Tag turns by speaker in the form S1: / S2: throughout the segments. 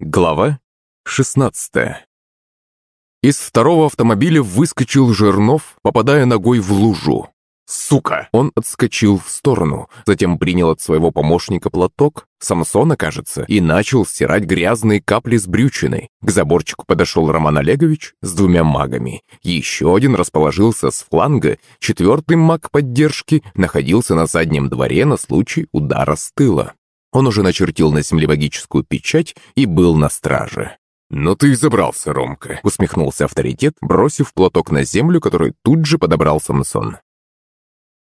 S1: Глава 16 Из второго автомобиля выскочил Жирнов, попадая ногой в лужу. «Сука!» Он отскочил в сторону, затем принял от своего помощника платок, Самсона, кажется, и начал стирать грязные капли с брючиной. К заборчику подошел Роман Олегович с двумя магами. Еще один расположился с фланга, четвертый маг поддержки находился на заднем дворе на случай удара с тыла. Он уже начертил на земле магическую печать и был на страже. «Ну ты забрался, Ромка», — усмехнулся авторитет, бросив платок на землю, который тут же подобрал Самсон.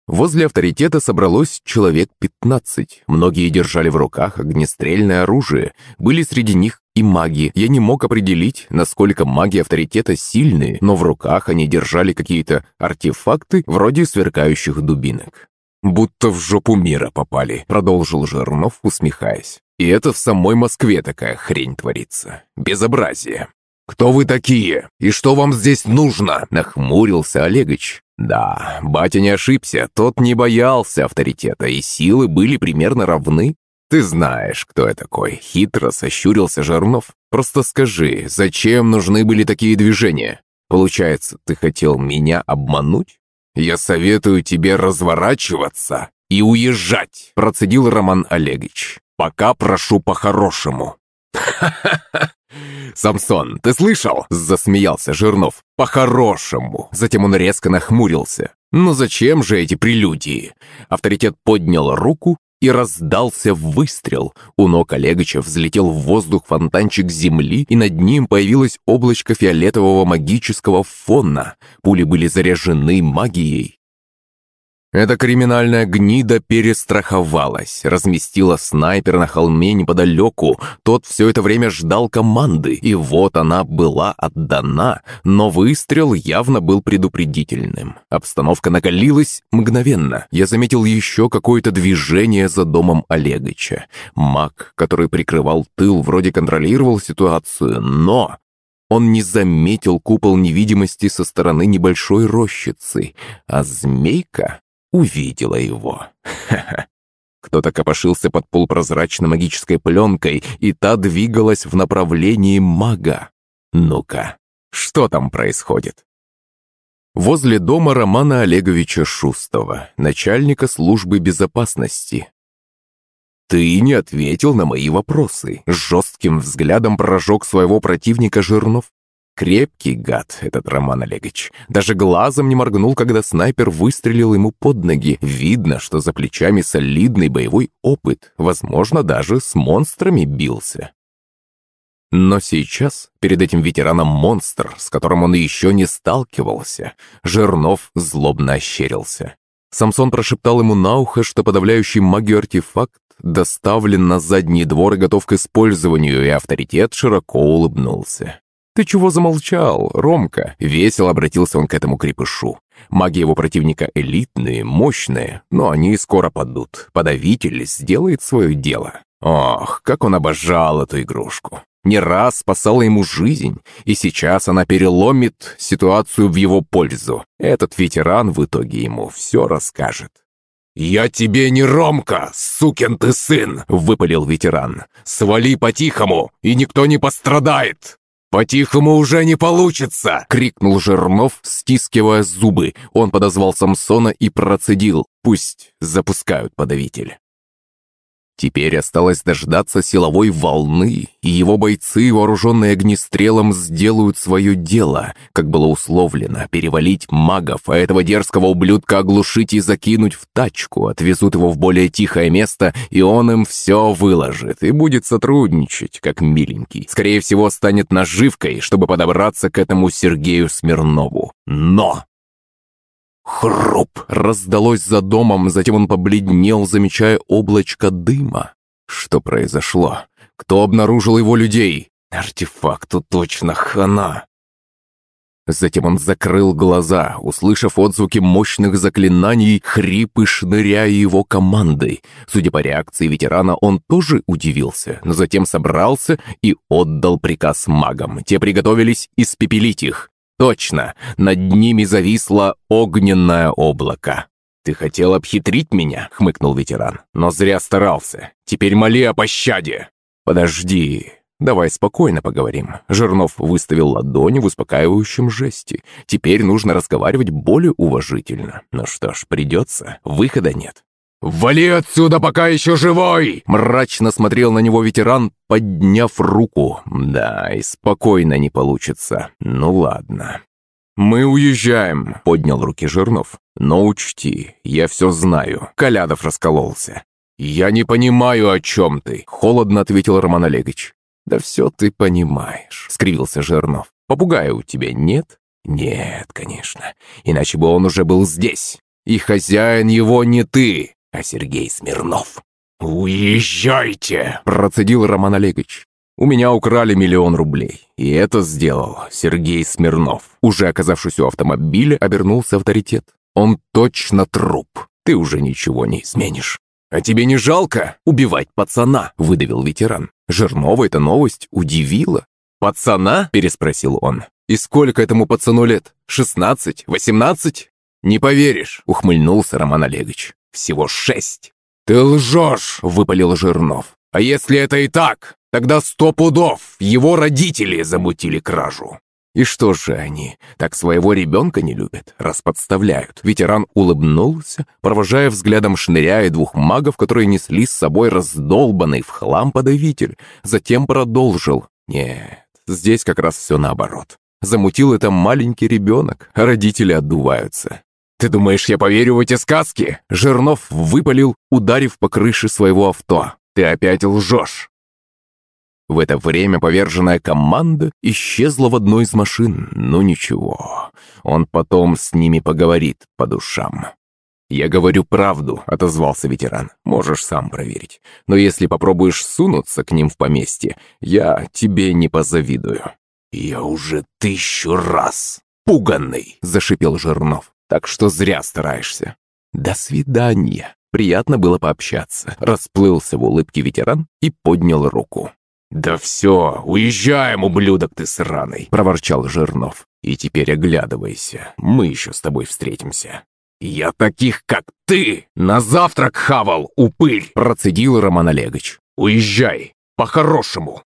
S1: Возле авторитета собралось человек пятнадцать. Многие держали в руках огнестрельное оружие. Были среди них и маги. Я не мог определить, насколько маги авторитета сильные, но в руках они держали какие-то артефакты вроде сверкающих дубинок. «Будто в жопу мира попали», — продолжил Жирнов, усмехаясь. «И это в самой Москве такая хрень творится. Безобразие». «Кто вы такие? И что вам здесь нужно?» — нахмурился Олегович. Да, батя не ошибся, тот не боялся авторитета, и силы были примерно равны. «Ты знаешь, кто я такой», — хитро сощурился Жирнов. «Просто скажи, зачем нужны были такие движения? Получается, ты хотел меня обмануть?» «Я советую тебе разворачиваться и уезжать», процедил Роман Олегович. «Пока прошу по-хорошему». «Ха-ха-ха! Самсон, ты слышал?» – засмеялся Жирнов. «По-хорошему». Затем он резко нахмурился. «Ну зачем же эти прелюдии?» Авторитет поднял руку, и раздался выстрел. У ног Олегыча взлетел в воздух фонтанчик земли, и над ним появилось облачко фиолетового магического фона. Пули были заряжены магией. Эта криминальная гнида перестраховалась, разместила снайпер на холме неподалеку. Тот все это время ждал команды, и вот она была отдана, но выстрел явно был предупредительным. Обстановка накалилась мгновенно. Я заметил еще какое-то движение за домом Олегыча. Маг, который прикрывал тыл, вроде контролировал ситуацию, но он не заметил купол невидимости со стороны небольшой рощицы, а змейка увидела его. Кто-то копошился под полупрозрачной магической пленкой, и та двигалась в направлении мага. Ну-ка, что там происходит? Возле дома Романа Олеговича Шустова, начальника службы безопасности. «Ты не ответил на мои вопросы», — жестким взглядом прожег своего противника Жирнов. Крепкий гад этот Роман Олегович. Даже глазом не моргнул, когда снайпер выстрелил ему под ноги. Видно, что за плечами солидный боевой опыт. Возможно, даже с монстрами бился. Но сейчас, перед этим ветераном монстр, с которым он еще не сталкивался, Жирнов злобно ощерился. Самсон прошептал ему на ухо, что подавляющий магию артефакт доставлен на задний двор и готов к использованию, и авторитет широко улыбнулся. «Ты чего замолчал, Ромка?» Весело обратился он к этому крепышу. Маги его противника элитные, мощные, но они скоро падут. Подавитель сделает свое дело. Ох, как он обожал эту игрушку. Не раз спасала ему жизнь, и сейчас она переломит ситуацию в его пользу. Этот ветеран в итоге ему все расскажет. «Я тебе не Ромка, сукин ты сын!» — выпалил ветеран. «Свали по-тихому, и никто не пострадает!» «По-тихому уже не получится!» — крикнул Жернов, стискивая зубы. Он подозвал Самсона и процедил. «Пусть запускают подавитель». Теперь осталось дождаться силовой волны, и его бойцы, вооруженные огнестрелом, сделают свое дело, как было условлено, перевалить магов, а этого дерзкого ублюдка оглушить и закинуть в тачку, отвезут его в более тихое место, и он им все выложит, и будет сотрудничать, как миленький. Скорее всего, станет наживкой, чтобы подобраться к этому Сергею Смирнову. Но Хруп! Раздалось за домом, затем он побледнел, замечая облачко дыма. Что произошло? Кто обнаружил его людей? Артефакту точно хана. Затем он закрыл глаза, услышав отзвуки мощных заклинаний, хрипы шныряя его командой. Судя по реакции ветерана, он тоже удивился, но затем собрался и отдал приказ магам. Те приготовились испепелить их. Точно, над ними зависло огненное облако. «Ты хотел обхитрить меня?» — хмыкнул ветеран. «Но зря старался. Теперь моли о пощаде». «Подожди, давай спокойно поговорим». Жирнов выставил ладони в успокаивающем жесте. «Теперь нужно разговаривать более уважительно. Ну что ж, придется. Выхода нет».
S2: «Вали отсюда, пока еще живой!»
S1: Мрачно смотрел на него ветеран, подняв руку. «Да, и спокойно не получится. Ну ладно». «Мы уезжаем», — поднял руки Жирнов. «Но учти, я все знаю». Колядов раскололся. «Я не понимаю, о чем ты», — холодно ответил Роман Олегович. «Да все ты понимаешь», — скривился Жирнов. «Попугая у тебя нет?» «Нет, конечно. Иначе бы он уже был здесь. И хозяин его не ты, а Сергей Смирнов».
S2: «Уезжайте!»
S1: – процедил Роман Олегович. «У меня украли миллион рублей, и это сделал Сергей Смирнов». Уже оказавшись у автомобиля, обернулся авторитет. «Он точно труп. Ты уже ничего не изменишь». «А тебе не жалко убивать пацана?» – выдавил ветеран. Жирнова эта новость удивила. «Пацана?» – переспросил он. «И сколько этому пацану лет? Шестнадцать? Восемнадцать?» «Не поверишь», – ухмыльнулся Роман Олегович. «Всего шесть».
S2: «Ты лжешь!» – выпалил Жирнов. «А если это и так, тогда сто пудов его родители замутили кражу».
S1: И что же они, так своего ребенка не любят, раз подставляют? Ветеран улыбнулся, провожая взглядом шныря и двух магов, которые несли с собой раздолбанный в хлам подавитель. Затем продолжил. Нет, здесь как раз все наоборот. Замутил это маленький ребенок, а родители отдуваются. «Ты думаешь, я поверю в эти сказки?» Жирнов выпалил, ударив по крыше своего авто. «Ты опять лжешь!» В это время поверженная команда исчезла в одной из машин. Ну ничего, он потом с ними поговорит по душам. «Я говорю правду», — отозвался ветеран. «Можешь сам проверить. Но если попробуешь сунуться к ним в поместье, я тебе не позавидую».
S2: «Я уже тысячу раз
S1: пуганный», — зашипел Жирнов. «Так что зря стараешься». «До свидания». Приятно было пообщаться. Расплылся в улыбке ветеран и поднял руку.
S2: «Да все, уезжаем, ублюдок ты сраный!» – проворчал Жирнов. «И теперь оглядывайся, мы еще с тобой встретимся». «Я таких, как ты, на завтрак хавал, упырь!» – процедил Роман Олегович. «Уезжай, по-хорошему!»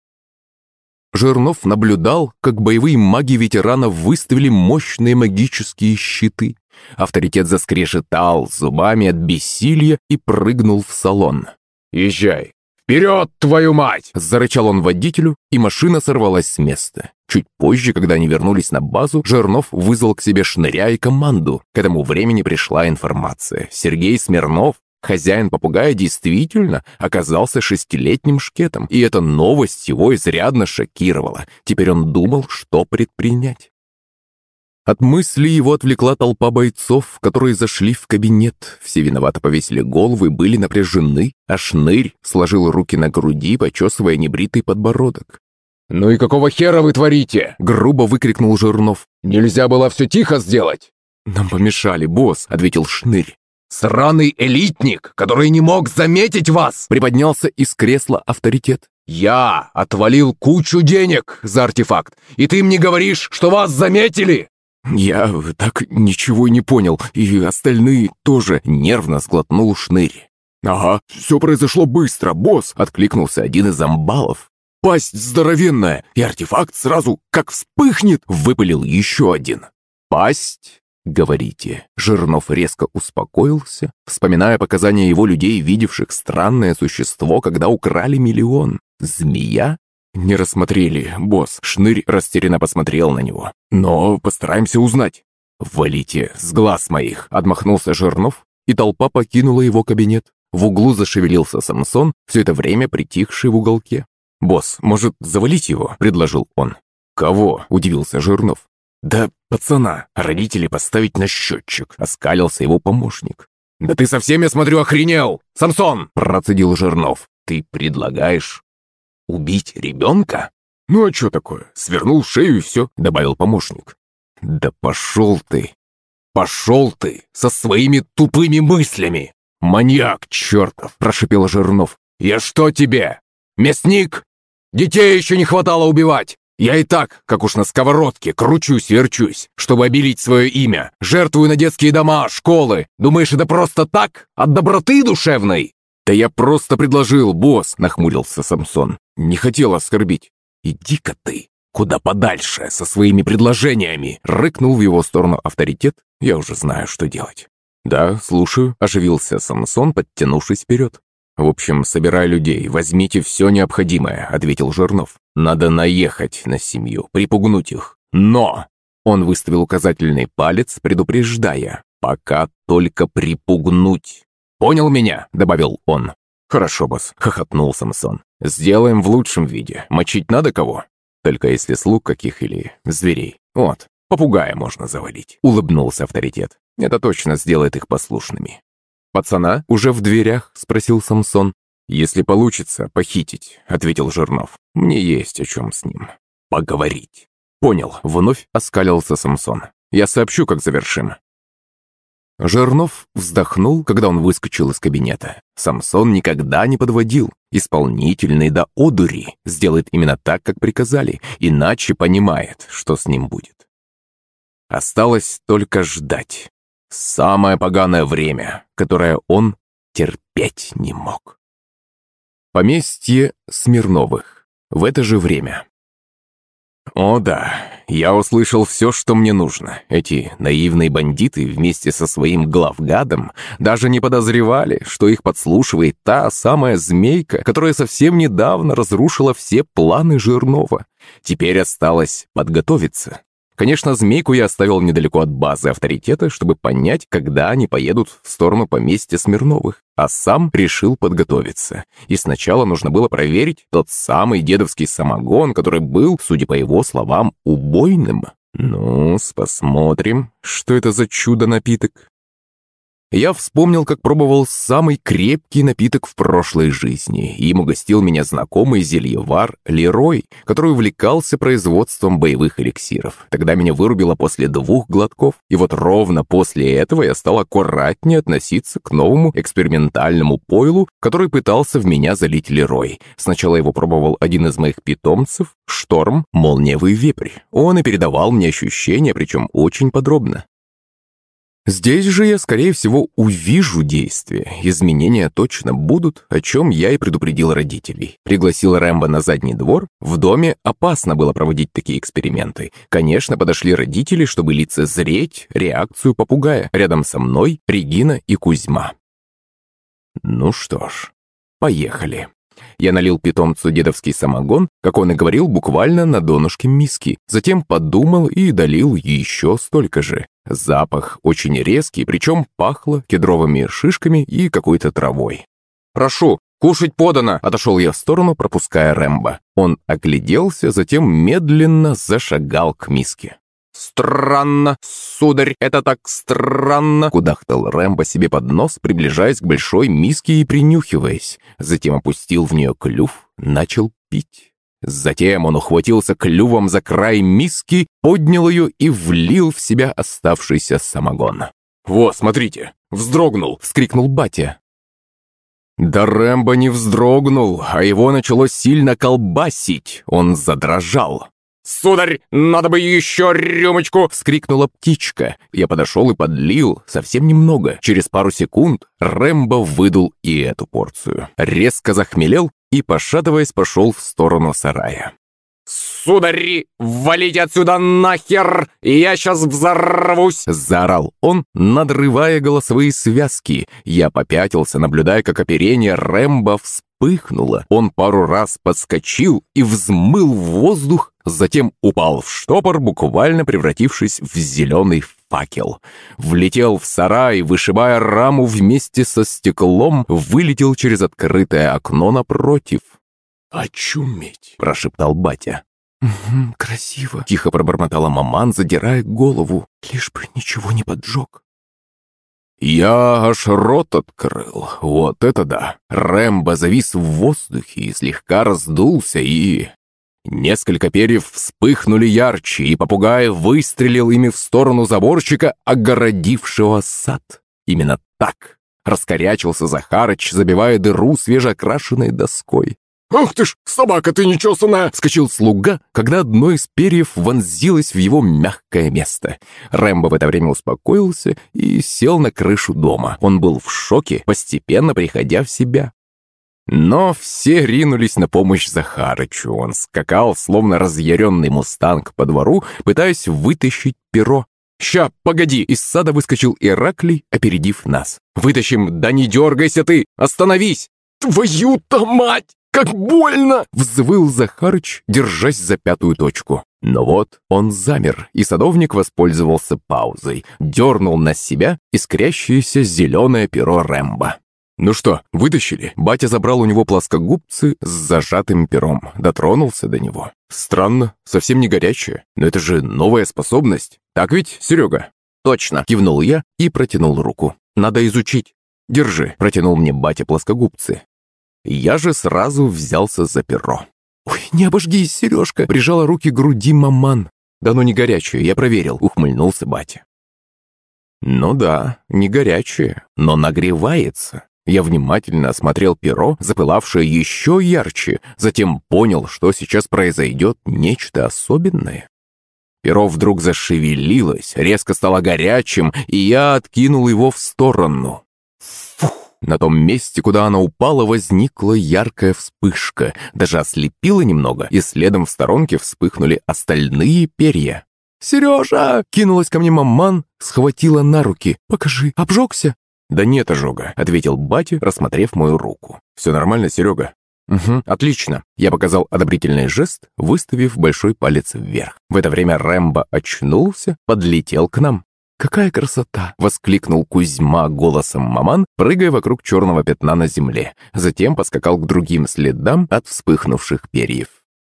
S1: Жирнов наблюдал, как боевые маги ветеранов выставили мощные магические щиты. Авторитет заскрешетал зубами от бессилия и прыгнул в салон.
S2: «Езжай, «Вперед, твою мать!»
S1: – зарычал он водителю, и машина сорвалась с места. Чуть позже, когда они вернулись на базу, Жернов вызвал к себе шныря и команду. К этому времени пришла информация. Сергей Смирнов, хозяин попугая, действительно оказался шестилетним шкетом, и эта новость его изрядно шокировала. Теперь он думал, что предпринять. От мысли его отвлекла толпа бойцов, которые зашли в кабинет. Все виновато повесили головы, были напряжены, а Шнырь сложил руки на груди, почесывая небритый подбородок.
S2: «Ну и какого хера вы творите?»
S1: — грубо выкрикнул Жирнов.
S2: «Нельзя было все тихо сделать!»
S1: «Нам помешали, босс», — ответил Шнырь.
S2: «Сраный элитник, который не мог заметить вас!»
S1: Приподнялся из кресла авторитет.
S2: «Я отвалил кучу денег за артефакт, и ты мне говоришь, что вас заметили!»
S1: «Я так ничего не понял, и остальные тоже», — нервно сглотнул шнырь. «Ага, все произошло быстро, босс», — откликнулся один из амбалов. «Пасть здоровенная, и артефакт сразу как вспыхнет», — выпалил еще один. «Пасть?» «Говорите». Жирнов резко успокоился, вспоминая показания его людей, видевших странное существо, когда украли миллион. «Змея? «Не рассмотрели, босс». Шнырь растерянно посмотрел на него. «Но постараемся узнать». «Валите с глаз моих!» – отмахнулся Жирнов, и толпа покинула его кабинет. В углу зашевелился Самсон, все это время притихший в уголке. «Босс, может, завалить его?» – предложил он. «Кого?» – удивился Жирнов. «Да пацана, родители поставить на счетчик», – оскалился его помощник.
S2: «Да ты совсем, я смотрю, охренел! Самсон!»
S1: – процедил Жирнов. «Ты предлагаешь «Убить ребенка?»
S2: «Ну а что такое? Свернул шею и все», — добавил помощник.
S1: «Да пошел ты! Пошел ты со своими тупыми мыслями! Маньяк чертов!» — прошипел Жирнов.
S2: «Я что тебе? Мясник? Детей еще не хватало убивать! Я и так, как уж на сковородке, кручусь-верчусь, чтобы обелить свое имя. Жертвую на детские дома, школы. Думаешь, это просто так? От доброты душевной?»
S1: «Да я просто предложил, босс», — нахмурился Самсон. «Не хотел оскорбить.
S2: «Иди-ка ты! Куда подальше со своими предложениями!» Рыкнул в его сторону авторитет. «Я уже знаю, что делать». «Да, слушаю», – оживился Самсон, подтянувшись вперед. «В общем, собирай людей, возьмите все необходимое», – ответил Жирнов. «Надо наехать на семью, припугнуть их. Но!» Он выставил указательный палец, предупреждая. «Пока только припугнуть». «Понял меня?» – добавил он. «Хорошо, босс», – хохотнул Самсон. «Сделаем в лучшем виде. Мочить надо кого? Только если слуг каких или зверей. Вот, попугая можно завалить», – улыбнулся авторитет. «Это точно сделает их послушными». «Пацана уже в дверях?» – спросил Самсон. «Если получится, похитить», – ответил Жирнов. «Мне есть о чем с ним поговорить». «Понял», – вновь оскалился Самсон. «Я сообщу, как завершим». Жирнов вздохнул, когда он выскочил из кабинета. Самсон никогда не подводил. Исполнительный до одури сделает именно так, как приказали, иначе понимает, что с ним будет. Осталось только ждать. Самое поганое время, которое он терпеть не мог. Поместье Смирновых. В это же время. О да, я услышал все, что мне нужно. Эти наивные бандиты вместе со своим главгадом даже не подозревали, что их подслушивает та самая змейка, которая совсем недавно разрушила все планы Жирнова. Теперь осталось подготовиться. Конечно, змейку я оставил недалеко от базы авторитета, чтобы понять, когда они поедут в сторону поместья Смирновых, а сам решил подготовиться. И сначала нужно было проверить тот самый дедовский самогон, который был, судя по его словам, убойным. ну посмотрим, что это за чудо-напиток. Я вспомнил, как пробовал самый крепкий напиток в прошлой жизни. Им угостил меня знакомый зельевар Лерой, который увлекался производством боевых эликсиров. Тогда меня вырубило после двух глотков. И вот ровно после этого я стал аккуратнее относиться к новому экспериментальному пойлу, который пытался в меня залить Лерой. Сначала его пробовал один из моих питомцев, Шторм, молниевый вепрь. Он и передавал мне ощущения, причем очень подробно. Здесь же я, скорее всего, увижу действия. Изменения точно будут, о чем я и предупредил родителей. Пригласил Рэмбо на задний двор. В доме опасно было проводить такие эксперименты. Конечно, подошли родители, чтобы лицезреть реакцию попугая. Рядом со мной Регина и Кузьма. Ну что ж, поехали. Я налил питомцу дедовский самогон, как он и говорил, буквально на донышке миски. Затем подумал и долил еще столько же. Запах очень резкий, причем пахло кедровыми шишками и какой-то травой. «Прошу, кушать подано!» – отошел я в сторону, пропуская Рэмбо. Он огляделся, затем медленно зашагал к миске. «Странно, сударь, это так странно!» Кудахтал Рэмбо себе под нос, приближаясь к большой миске и принюхиваясь. Затем опустил в нее клюв, начал пить. Затем он ухватился клювом за край миски, поднял ее и влил в себя оставшийся самогон. «Во, смотрите! Вздрогнул!» — вскрикнул батя. Да Рэмбо не вздрогнул, а его начало сильно колбасить. Он задрожал. «Сударь, надо бы еще рюмочку!» — вскрикнула птичка. Я подошел и подлил, совсем немного. Через пару секунд Рэмбо выдул и эту порцию. Резко захмелел и, пошатываясь, пошел в сторону сарая. «Судари, валите отсюда нахер! Я сейчас взорвусь!» Заорал он, надрывая голосовые связки. Я попятился, наблюдая, как оперение Рэмбо вспыхнуло. Он пару раз подскочил и взмыл в воздух, затем упал в штопор, буквально превратившись в зеленый факел. Влетел в сарай, вышибая раму вместе со стеклом, вылетел через открытое окно напротив. «Очуметь!» – прошептал батя.
S3: «Угу, красиво», –
S2: тихо пробормотала маман, задирая голову.
S3: «Лишь бы ничего не поджег».
S2: Я аж рот открыл. Вот это да. Рэмбо завис в воздухе и слегка раздулся, и... Несколько перьев вспыхнули ярче, и попугай выстрелил ими в сторону заборчика, огородившего сад. Именно так раскорячился Захарыч, забивая дыру свежеокрашенной доской.
S4: «Ах ты ж, собака ты нечесанная!»
S2: Вскочил слуга, когда одно из перьев вонзилось в его мягкое место. Рэмбо в это время успокоился и сел на крышу дома. Он был в шоке, постепенно приходя в себя.
S1: Но все ринулись на помощь Захарычу. Он скакал, словно разъяренный мустанг по двору, пытаясь вытащить перо. «Ща, погоди!» Из сада выскочил Ираклий, опередив нас. «Вытащим! Да не дергайся ты! Остановись!»
S4: «Твою-то мать! Как больно!»
S1: Взвыл Захарыч, держась за пятую точку. Но вот он замер, и садовник воспользовался паузой, дернул на себя искрящееся зеленое перо Рэмбо. «Ну что, вытащили?» Батя забрал у него плоскогубцы с зажатым пером, дотронулся до него. «Странно, совсем не горячее, но это же новая способность. Так ведь, Серега?» «Точно!» – кивнул я и протянул руку. «Надо изучить». «Держи», – протянул мне батя плоскогубцы. Я же сразу взялся за перо. «Ой, не обожгись, Сережка!» – прижала руки к груди маман. «Да ну не горячее, я проверил», – ухмыльнулся батя. «Ну да, не горячее, но нагревается. Я внимательно осмотрел перо, запылавшее еще ярче, затем понял, что сейчас произойдет нечто особенное. Перо вдруг зашевелилось, резко стало горячим, и я откинул его в сторону. Фух! На том месте, куда она упала, возникла яркая вспышка, даже ослепила немного, и следом в сторонке вспыхнули остальные перья. «Сережа!» — кинулась ко мне маман, схватила на руки. «Покажи, обжегся?» «Да нет ожога», — ответил батя, рассмотрев мою руку. «Все нормально, Серега?» «Угу, отлично». Я показал одобрительный жест, выставив большой палец вверх. В это время Рэмбо очнулся, подлетел к нам. «Какая красота!» — воскликнул Кузьма голосом маман, прыгая вокруг черного пятна на земле. Затем поскакал к другим следам от вспыхнувших перьев.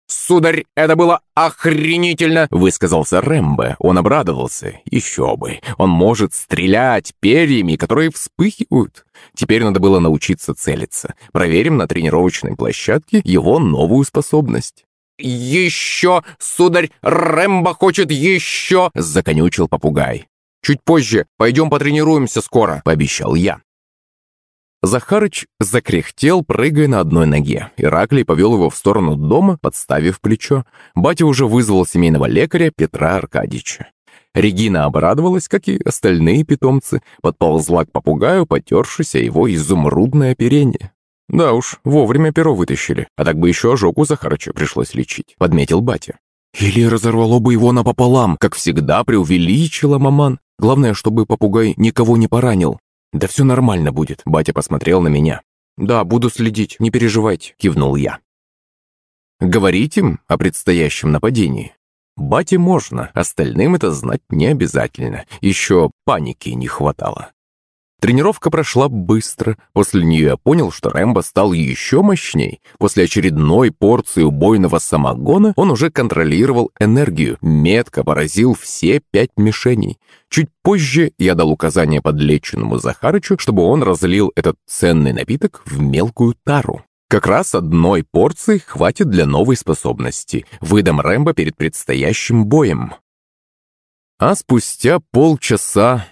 S2: «Сударь, это было охренительно!»
S1: — высказался Рэмбо. Он обрадовался. Еще бы. Он может стрелять перьями, которые вспыхивают. Теперь надо было научиться целиться. Проверим на тренировочной площадке его новую способность.
S2: «Еще, сударь, Рэмбо хочет еще!»
S1: — законючил попугай.
S2: «Чуть позже. Пойдем потренируемся скоро», —
S1: пообещал я. Захарыч закряхтел, прыгая на одной ноге. Ираклий повел его в сторону дома, подставив плечо. Батя уже вызвал семейного лекаря Петра Аркадьевича. Регина обрадовалась, как и остальные питомцы, подползла к попугаю, потершись о его изумрудное оперение. «Да уж, вовремя перо вытащили, а так бы еще ожог у Захарыча пришлось лечить», — подметил батя. «Или разорвало бы его напополам, как всегда преувеличила маман. Главное, чтобы попугай никого не поранил. «Да все нормально будет», — батя посмотрел на меня. «Да, буду следить, не переживайте», — кивнул я. «Говорить им о предстоящем нападении?» «Бате можно, остальным это знать не обязательно. Еще паники не хватало». Тренировка прошла быстро. После нее я понял, что Рэмбо стал еще мощней. После очередной порции убойного самогона он уже контролировал энергию, метко поразил все пять мишеней. Чуть позже я дал указание подлеченному Захарычу, чтобы он разлил этот ценный напиток в мелкую тару. Как раз одной порции хватит для новой способности. Выдам Рэмбо перед предстоящим боем. А спустя полчаса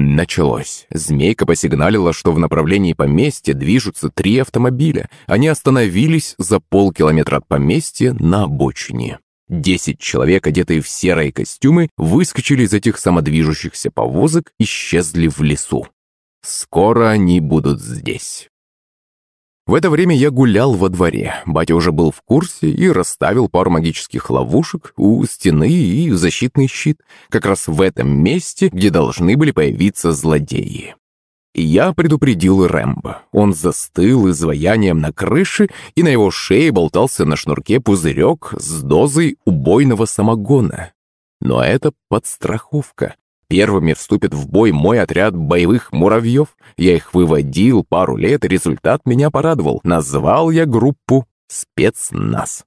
S1: Началось. Змейка посигналила, что в направлении поместья движутся три автомобиля. Они остановились за полкилометра от поместья на обочине. Десять человек, одетые в серые костюмы, выскочили из этих самодвижущихся повозок, исчезли в лесу. Скоро они будут здесь. В это время я гулял во дворе. Батя уже был в курсе и расставил пару магических ловушек у стены и защитный щит, как раз в этом месте, где должны были появиться злодеи. Я предупредил Рэмбо. Он застыл изваянием на крыше, и на его шее болтался на шнурке пузырек с дозой убойного самогона. Но это подстраховка. Первыми вступит в бой мой отряд боевых муравьев. Я их выводил пару лет, результат меня порадовал. Назвал я группу «Спецназ».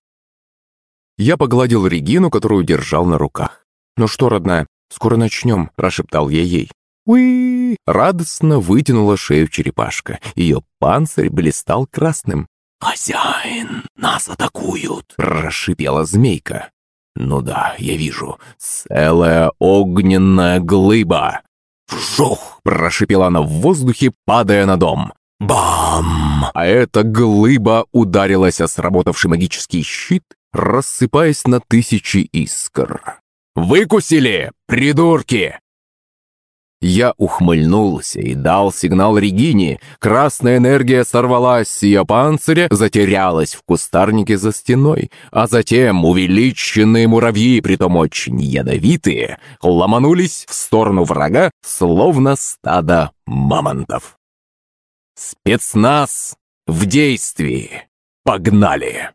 S1: Я погладил Регину, которую держал на руках. «Ну что, родная, скоро начнем», – прошептал я ей. «Уи!» – радостно вытянула шею черепашка. Ее панцирь блистал красным. «Хозяин, нас атакуют!» – прошипела змейка. «Ну да, я вижу. Целая огненная глыба!» «Вжух!» – прошипела она в воздухе, падая на дом. «Бам!» А эта глыба ударилась о сработавший магический щит, рассыпаясь на тысячи искр. «Выкусили, придурки!» Я ухмыльнулся и дал сигнал Регине. Красная энергия сорвалась с ее панциря, затерялась в кустарнике за стеной, а затем увеличенные муравьи, притом очень ядовитые, ломанулись в сторону врага, словно стадо мамонтов. Спецназ в действии. Погнали!